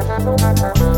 Musik